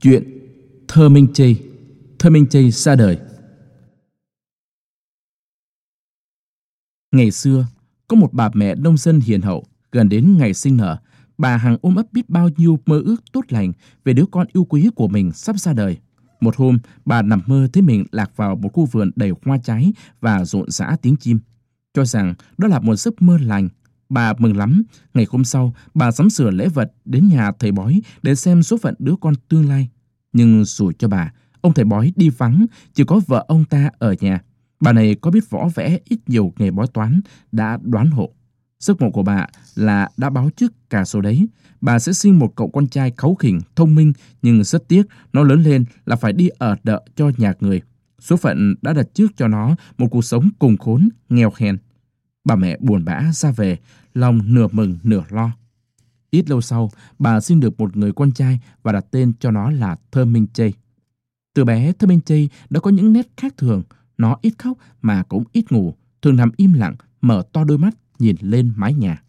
Chuyện Thơ Minh Chi Thơ Minh Chi ra đời Ngày xưa, có một bà mẹ nông dân hiền hậu, gần đến ngày sinh nở, bà hằng ôm ấp biết bao nhiêu mơ ước tốt lành về đứa con yêu quý của mình sắp ra đời. Một hôm, bà nằm mơ thấy mình lạc vào một khu vườn đầy hoa trái và rộn rã tiếng chim. Cho rằng đó là một giấc mơ lành, Bà mừng lắm, ngày hôm sau, bà sắm sửa lễ vật đến nhà thầy bói để xem số phận đứa con tương lai. Nhưng dù cho bà, ông thầy bói đi vắng, chỉ có vợ ông ta ở nhà. Bà này có biết võ vẽ ít nhiều nghề bói toán, đã đoán hộ. Giấc mộng của bà là đã báo trước cả số đấy. Bà sẽ sinh một cậu con trai kháu khỉnh, thông minh, nhưng rất tiếc nó lớn lên là phải đi ở đợ cho nhà người. Số phận đã đặt trước cho nó một cuộc sống cùng khốn, nghèo hèn. Bà mẹ buồn bã ra về, lòng nửa mừng nửa lo. Ít lâu sau, bà sinh được một người con trai và đặt tên cho nó là Thơ Minh Chây. Từ bé, Thơ Minh Chây đã có những nét khác thường. Nó ít khóc mà cũng ít ngủ, thường nằm im lặng, mở to đôi mắt nhìn lên mái nhà.